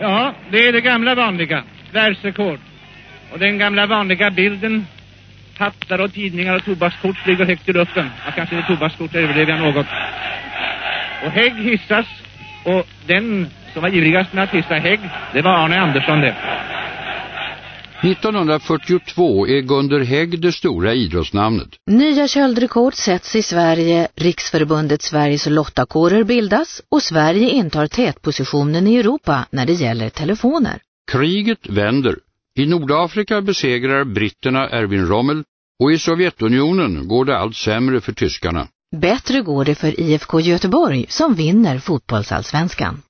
Ja, Det är det gamla vanliga, världsrekord. Och den gamla vanliga bilden, hattar och tidningar och tobakskort ligger högt i luften. Ja, kanske det tobakskort överlever jag något. Och Hägg hissas och den som var ivrigast med att hissa Hägg, det var Arne Andersson det. 1942 är Gunder Hägg det stora idrottsnamnet. Nya köldrekord sätts i Sverige, Riksförbundet Sveriges lottakårer bildas och Sverige intar tätpositionen i Europa när det gäller telefoner. Kriget vänder. I Nordafrika besegrar britterna Erwin Rommel och i Sovjetunionen går det allt sämre för tyskarna. Bättre går det för IFK Göteborg som vinner fotbollsallsvenskan.